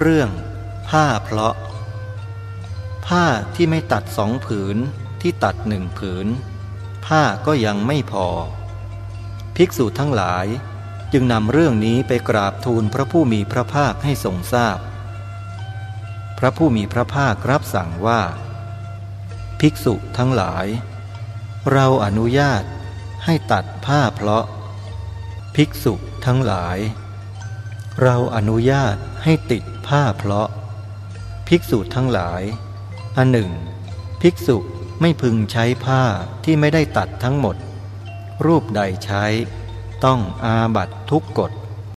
เรื่อง ผ้าเพลาะ ผ้าที่ไม่ตัดสองผืนที่ตัดหนึ่งผืน ผ้าก็ยังไม่พอ ภิกษุทั้งหลายจึงนำเรื่องนี้ไปกราบทูลพระผู้มีพระภาคให้ทรงทราบพพระผู้มีพระภาครับสั่งว่า ภิกษุทั้งหลาย เราอนุญาตให้ตัดผ้าเพลาะ ภิกษุทั้งหลาย เราอนุญาตให้ติด ผ้าเพลาะ ภิกษุทั้งหลายอันหนึ่ง ภิกษุไม่พึงใช้ผ้าที่ไม่ได้ตัดทั้งหมด รูปใดใช้ ต้องอาบัตทุกกฎ